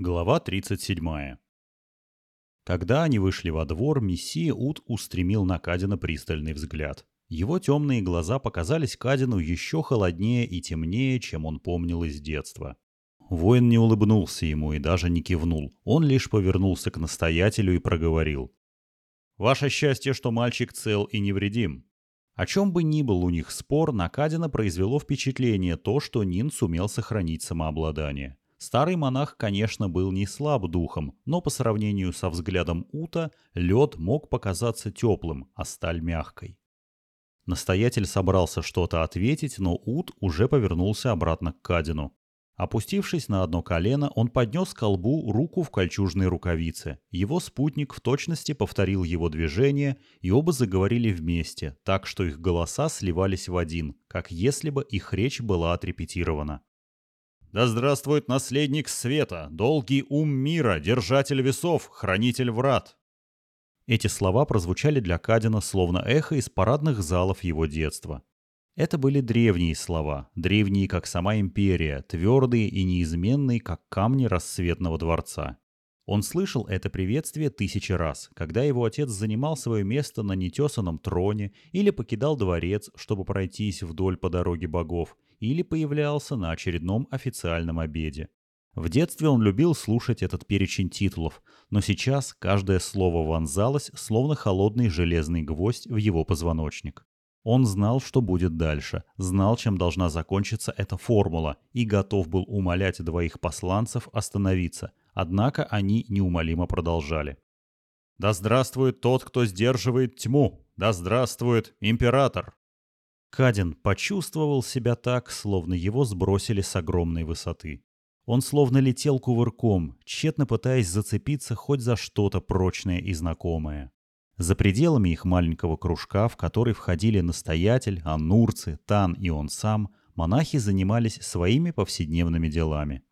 Глава 37. Когда они вышли во двор, мессия Ут устремил на Кадина пристальный взгляд. Его темные глаза показались Кадину еще холоднее и темнее, чем он помнил из детства. Воин не улыбнулся ему и даже не кивнул. Он лишь повернулся к настоятелю и проговорил. «Ваше счастье, что мальчик цел и невредим». О чем бы ни был у них спор, на Кадина произвело впечатление то, что Нин сумел сохранить самообладание. Старый монах, конечно, был не слаб духом, но по сравнению со взглядом Ута лед мог показаться теплым, а сталь мягкой. Настоятель собрался что-то ответить, но Ут уже повернулся обратно к Кадину. Опустившись на одно колено, он поднес к колбу руку в кольчужной рукавице. Его спутник в точности повторил его движение, и оба заговорили вместе, так что их голоса сливались в один, как если бы их речь была отрепетирована. Да здравствует наследник света, долгий ум мира, держатель весов, хранитель врат. Эти слова прозвучали для Кадина словно эхо из парадных залов его детства. Это были древние слова, древние, как сама империя, твердые и неизменные, как камни рассветного дворца. Он слышал это приветствие тысячи раз, когда его отец занимал свое место на нетесанном троне или покидал дворец, чтобы пройтись вдоль по дороге богов, или появлялся на очередном официальном обеде. В детстве он любил слушать этот перечень титулов, но сейчас каждое слово вонзалось, словно холодный железный гвоздь в его позвоночник. Он знал, что будет дальше, знал, чем должна закончиться эта формула, и готов был умолять двоих посланцев остановиться, Однако они неумолимо продолжали. «Да здравствует тот, кто сдерживает тьму! Да здравствует император!» Кадин почувствовал себя так, словно его сбросили с огромной высоты. Он словно летел кувырком, тщетно пытаясь зацепиться хоть за что-то прочное и знакомое. За пределами их маленького кружка, в который входили настоятель, аннурцы, Тан и он сам, монахи занимались своими повседневными делами.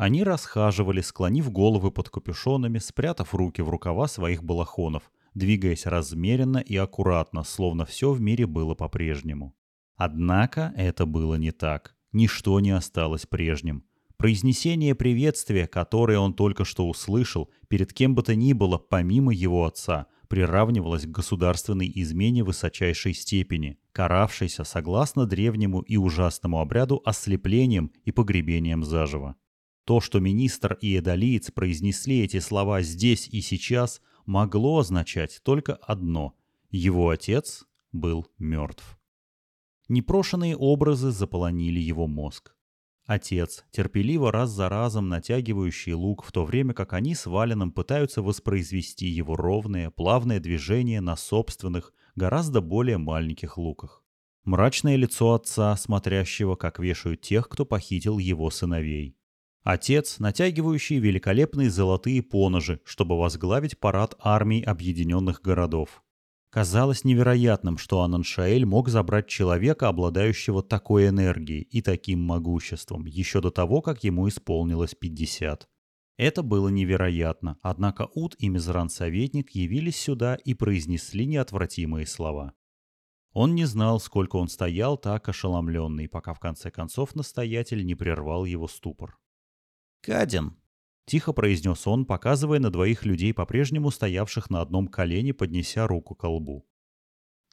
Они расхаживали, склонив головы под капюшонами, спрятав руки в рукава своих балахонов, двигаясь размеренно и аккуратно, словно все в мире было по-прежнему. Однако это было не так. Ничто не осталось прежним. Произнесение приветствия, которое он только что услышал, перед кем бы то ни было, помимо его отца, приравнивалось к государственной измене высочайшей степени, каравшейся согласно древнему и ужасному обряду ослеплением и погребением заживо. То, что министр и эдолиец произнесли эти слова здесь и сейчас, могло означать только одно – его отец был мертв. Непрошенные образы заполонили его мозг. Отец, терпеливо раз за разом натягивающий лук, в то время как они с Валеном пытаются воспроизвести его ровное, плавное движение на собственных, гораздо более маленьких луках. Мрачное лицо отца, смотрящего, как вешают тех, кто похитил его сыновей. Отец, натягивающий великолепные золотые поножи, чтобы возглавить парад армий объединенных городов. Казалось невероятным, что Ананшаэль мог забрать человека, обладающего такой энергией и таким могуществом, еще до того, как ему исполнилось 50. Это было невероятно, однако Ут и Мизран-советник явились сюда и произнесли неотвратимые слова. Он не знал, сколько он стоял так ошеломленный, пока в конце концов настоятель не прервал его ступор. «Кадин», — тихо произнес он, показывая на двоих людей, по-прежнему стоявших на одном колене, поднеся руку к лбу.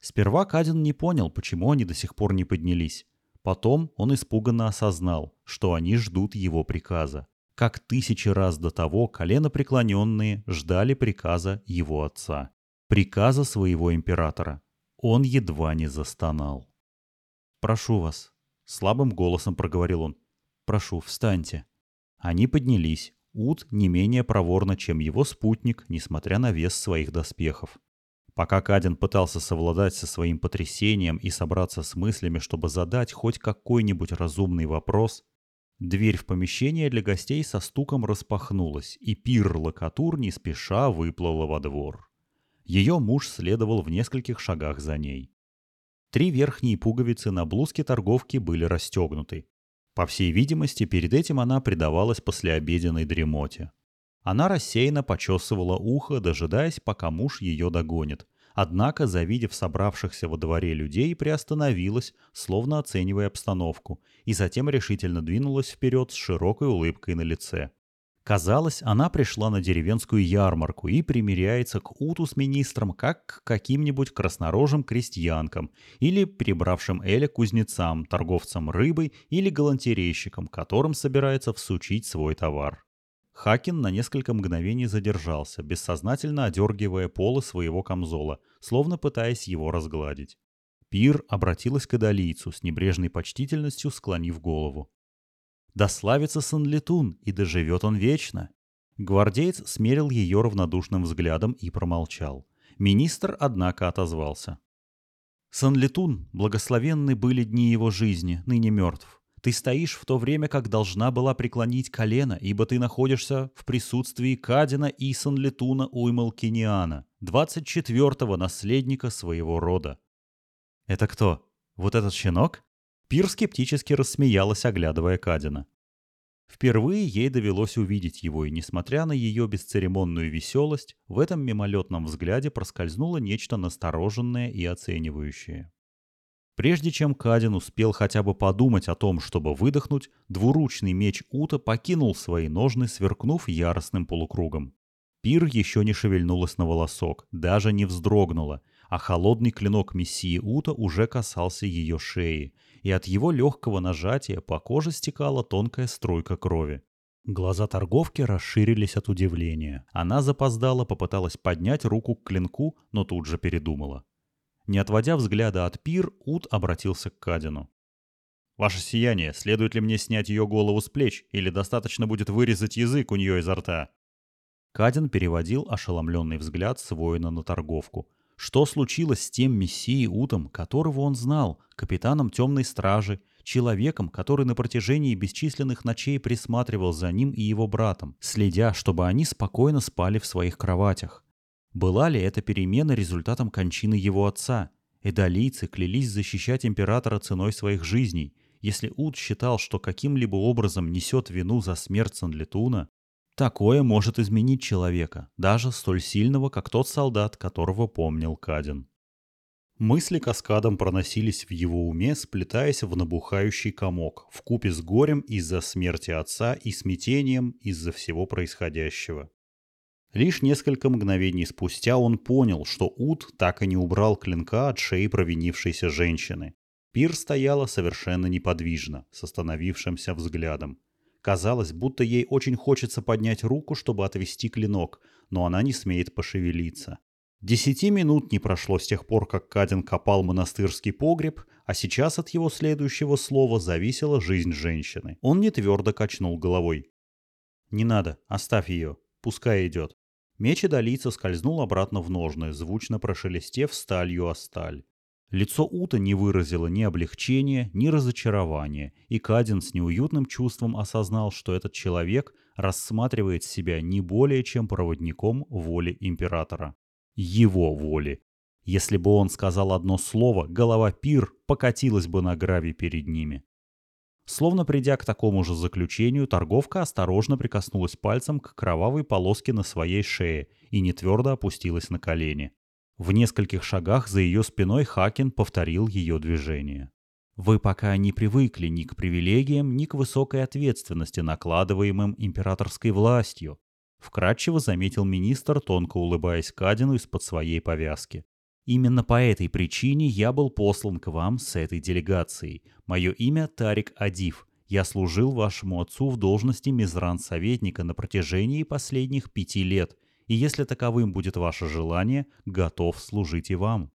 Сперва Кадин не понял, почему они до сих пор не поднялись. Потом он испуганно осознал, что они ждут его приказа. Как тысячи раз до того коленопреклоненные ждали приказа его отца. Приказа своего императора. Он едва не застонал. «Прошу вас», — слабым голосом проговорил он. «Прошу, встаньте». Они поднялись. Ут не менее проворно, чем его спутник, несмотря на вес своих доспехов. Пока Кадин пытался совладать со своим потрясением и собраться с мыслями, чтобы задать хоть какой-нибудь разумный вопрос, дверь в помещение для гостей со стуком распахнулась, и пир Локатур не спеша выплыла во двор. Ее муж следовал в нескольких шагах за ней. Три верхние пуговицы на блузке торговки были расстегнуты, по всей видимости, перед этим она предавалась послеобеденной дремоте. Она рассеянно почесывала ухо, дожидаясь, пока муж ее догонит. Однако, завидев собравшихся во дворе людей, приостановилась, словно оценивая обстановку, и затем решительно двинулась вперед с широкой улыбкой на лице. Казалось, она пришла на деревенскую ярмарку и примиряется к Уту с министром как к каким-нибудь краснорожим крестьянкам или прибравшим Эля кузнецам, торговцам рыбой или галантерейщикам, которым собирается всучить свой товар. Хакин на несколько мгновений задержался, бессознательно одергивая полы своего камзола, словно пытаясь его разгладить. Пир обратилась к Адалийцу с небрежной почтительностью, склонив голову. Да славится Санлетун, и доживет он вечно. Гвардеец смерил ее равнодушным взглядом и промолчал. Министр, однако, отозвался. «Санлетун, благословенны были дни его жизни, ныне мертв. Ты стоишь в то время, как должна была преклонить колено, ибо ты находишься в присутствии Кадина и Санлетуна Уймалкиниана, двадцать четвертого наследника своего рода». «Это кто? Вот этот щенок?» Пир скептически рассмеялась, оглядывая Кадина. Впервые ей довелось увидеть его, и несмотря на ее бесцеремонную веселость, в этом мимолетном взгляде проскользнуло нечто настороженное и оценивающее. Прежде чем Кадин успел хотя бы подумать о том, чтобы выдохнуть, двуручный меч Ута покинул свои ножны, сверкнув яростным полукругом. Пир еще не шевельнулась на волосок, даже не вздрогнула, а холодный клинок мессии Ута уже касался ее шеи, и от его легкого нажатия по коже стекала тонкая струйка крови. Глаза торговки расширились от удивления. Она запоздала, попыталась поднять руку к клинку, но тут же передумала. Не отводя взгляда от пир, Ут обратился к Кадину. «Ваше сияние, следует ли мне снять ее голову с плеч, или достаточно будет вырезать язык у нее изо рта?» Кадин переводил ошеломленный взгляд с воина на торговку, что случилось с тем мессией Утом, которого он знал, капитаном темной стражи, человеком, который на протяжении бесчисленных ночей присматривал за ним и его братом, следя, чтобы они спокойно спали в своих кроватях? Была ли эта перемена результатом кончины его отца? Эдолийцы клялись защищать императора ценой своих жизней. Если Ут считал, что каким-либо образом несет вину за смерть Санлетуна, Такое может изменить человека, даже столь сильного, как тот солдат, которого помнил Кадин. Мысли каскадом проносились в его уме, сплетаясь в набухающий комок, в купе с горем из-за смерти отца и смятением из-за всего происходящего. Лишь несколько мгновений спустя он понял, что Ут так и не убрал клинка от шеи провинившейся женщины. Пир стояла совершенно неподвижно, с остановившимся взглядом. Казалось, будто ей очень хочется поднять руку, чтобы отвести клинок, но она не смеет пошевелиться. Десяти минут не прошло с тех пор, как Кадин копал монастырский погреб, а сейчас от его следующего слова зависела жизнь женщины. Он не твердо качнул головой. «Не надо, оставь ее, пускай идет». Меч Идолийца скользнул обратно в ножны, звучно прошелестев сталью о сталь. Лицо Ута не выразило ни облегчения, ни разочарования, и Кадин с неуютным чувством осознал, что этот человек рассматривает себя не более чем проводником воли императора. Его воли. Если бы он сказал одно слово, голова пир покатилась бы на гравий перед ними. Словно придя к такому же заключению, торговка осторожно прикоснулась пальцем к кровавой полоске на своей шее и не твердо опустилась на колени. В нескольких шагах за ее спиной Хакин повторил ее движение. Вы пока не привыкли ни к привилегиям, ни к высокой ответственности, накладываемым императорской властью, вкратчиво заметил министр, тонко улыбаясь Кадину из-под своей повязки. Именно по этой причине я был послан к вам с этой делегацией. Мое имя Тарик Адив. Я служил вашему отцу в должности мизран-советника на протяжении последних пяти лет – и если таковым будет ваше желание, готов служить и вам.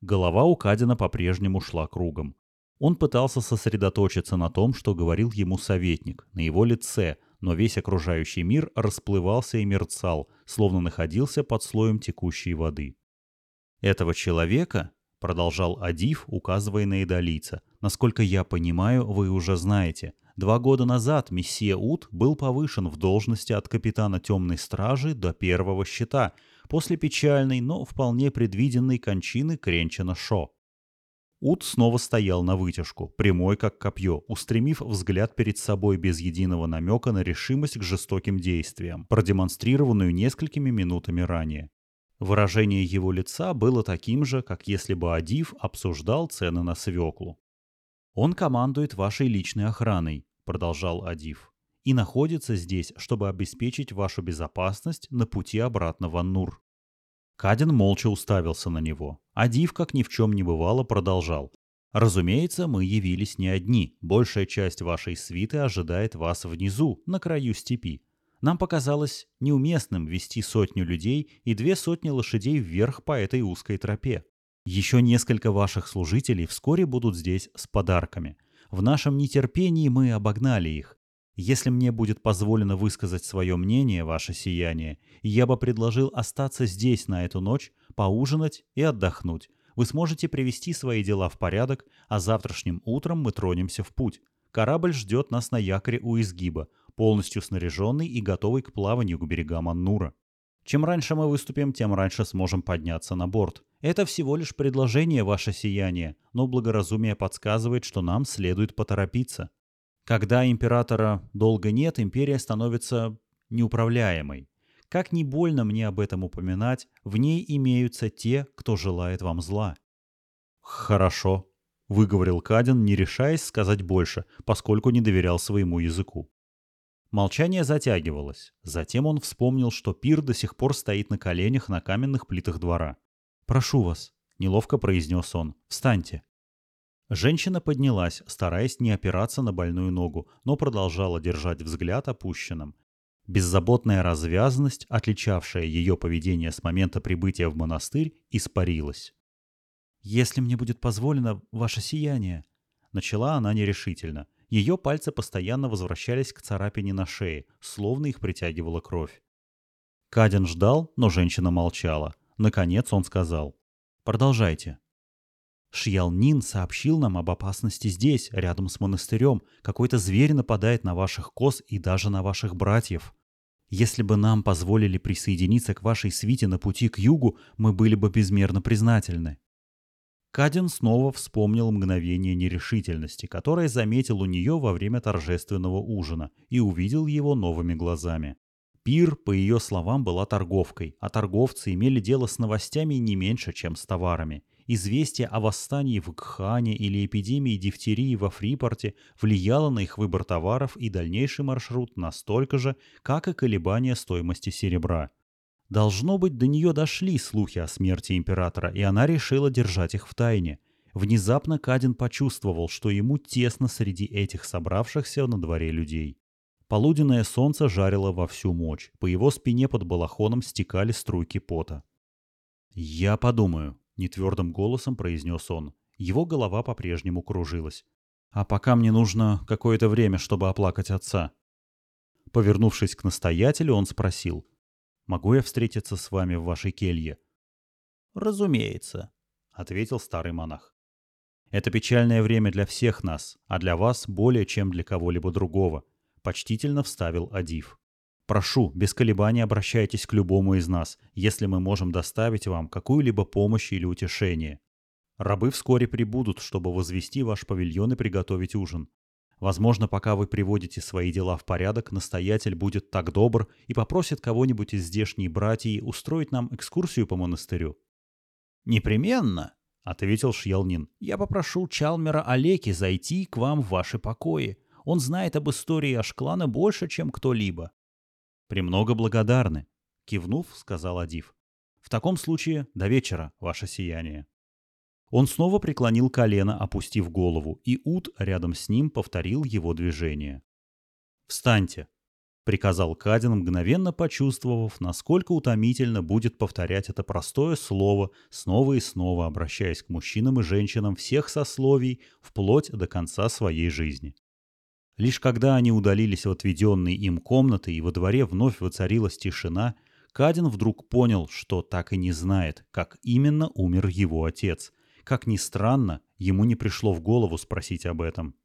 Голова у Кадина по-прежнему шла кругом. Он пытался сосредоточиться на том, что говорил ему советник, на его лице, но весь окружающий мир расплывался и мерцал, словно находился под слоем текущей воды. «Этого человека, — продолжал Адив, указывая на идолийца, — насколько я понимаю, вы уже знаете. Два года назад мессия Ут был повышен в должности от капитана темной стражи до первого щита, после печальной, но вполне предвиденной кончины Кренчина Шо. Ут снова стоял на вытяжку, прямой как копье, устремив взгляд перед собой без единого намека на решимость к жестоким действиям, продемонстрированную несколькими минутами ранее. Выражение его лица было таким же, как если бы Адив обсуждал цены на свеклу. «Он командует вашей личной охраной», продолжал Адив. и находится здесь, чтобы обеспечить вашу безопасность на пути обратно в Аннур. Кадин молча уставился на него, а Див, как ни в чем не бывало, продолжал. «Разумеется, мы явились не одни. Большая часть вашей свиты ожидает вас внизу, на краю степи. Нам показалось неуместным вести сотню людей и две сотни лошадей вверх по этой узкой тропе. Еще несколько ваших служителей вскоре будут здесь с подарками. В нашем нетерпении мы обогнали их. Если мне будет позволено высказать свое мнение, ваше сияние, я бы предложил остаться здесь на эту ночь, поужинать и отдохнуть. Вы сможете привести свои дела в порядок, а завтрашним утром мы тронемся в путь. Корабль ждет нас на якоре у изгиба, полностью снаряженный и готовый к плаванию к берегам Аннура. Чем раньше мы выступим, тем раньше сможем подняться на борт. Это всего лишь предложение, ваше сияние, но благоразумие подсказывает, что нам следует поторопиться. Когда императора долго нет, империя становится неуправляемой. Как ни больно мне об этом упоминать, в ней имеются те, кто желает вам зла. «Хорошо», — выговорил Кадин, не решаясь сказать больше, поскольку не доверял своему языку. Молчание затягивалось. Затем он вспомнил, что пир до сих пор стоит на коленях на каменных плитах двора. «Прошу вас», — неловко произнес он, — «встаньте». Женщина поднялась, стараясь не опираться на больную ногу, но продолжала держать взгляд опущенным. Беззаботная развязанность, отличавшая ее поведение с момента прибытия в монастырь, испарилась. «Если мне будет позволено, ваше сияние», — начала она нерешительно — ее пальцы постоянно возвращались к царапине на шее, словно их притягивала кровь. Кадин ждал, но женщина молчала. Наконец он сказал. «Продолжайте». Шьялнин сообщил нам об опасности здесь, рядом с монастырем. Какой-то зверь нападает на ваших коз и даже на ваших братьев. Если бы нам позволили присоединиться к вашей свите на пути к югу, мы были бы безмерно признательны. Кадин снова вспомнил мгновение нерешительности, которое заметил у нее во время торжественного ужина, и увидел его новыми глазами. Пир, по ее словам, была торговкой, а торговцы имели дело с новостями не меньше, чем с товарами. Известие о восстании в Гхане или эпидемии дифтерии во Фрипорте влияло на их выбор товаров и дальнейший маршрут настолько же, как и колебания стоимости серебра. Должно быть, до нее дошли слухи о смерти императора, и она решила держать их в тайне. Внезапно Кадин почувствовал, что ему тесно среди этих собравшихся на дворе людей. Полуденное солнце жарило во всю мощь, по его спине под балахоном стекали струйки пота. «Я подумаю», — нетвердым голосом произнес он. Его голова по-прежнему кружилась. «А пока мне нужно какое-то время, чтобы оплакать отца». Повернувшись к настоятелю, он спросил, Могу я встретиться с вами в вашей келье?» «Разумеется», — ответил старый монах. «Это печальное время для всех нас, а для вас более, чем для кого-либо другого», — почтительно вставил Адив. «Прошу, без колебаний обращайтесь к любому из нас, если мы можем доставить вам какую-либо помощь или утешение. Рабы вскоре прибудут, чтобы возвести ваш павильон и приготовить ужин. Возможно, пока вы приводите свои дела в порядок, настоятель будет так добр и попросит кого-нибудь из здешней братьи устроить нам экскурсию по монастырю. «Непременно», — ответил Шьялнин. «Я попрошу Чалмера Олеки зайти к вам в ваши покои. Он знает об истории Ашклана больше, чем кто-либо». «Премного благодарны», — кивнув, сказал Адив. «В таком случае до вечера, ваше сияние». Он снова преклонил колено, опустив голову, и Ут рядом с ним повторил его движение. «Встаньте!» — приказал Кадин, мгновенно почувствовав, насколько утомительно будет повторять это простое слово, снова и снова обращаясь к мужчинам и женщинам всех сословий, вплоть до конца своей жизни. Лишь когда они удалились в отведенные им комнаты и во дворе вновь воцарилась тишина, Кадин вдруг понял, что так и не знает, как именно умер его отец — как ни странно, ему не пришло в голову спросить об этом.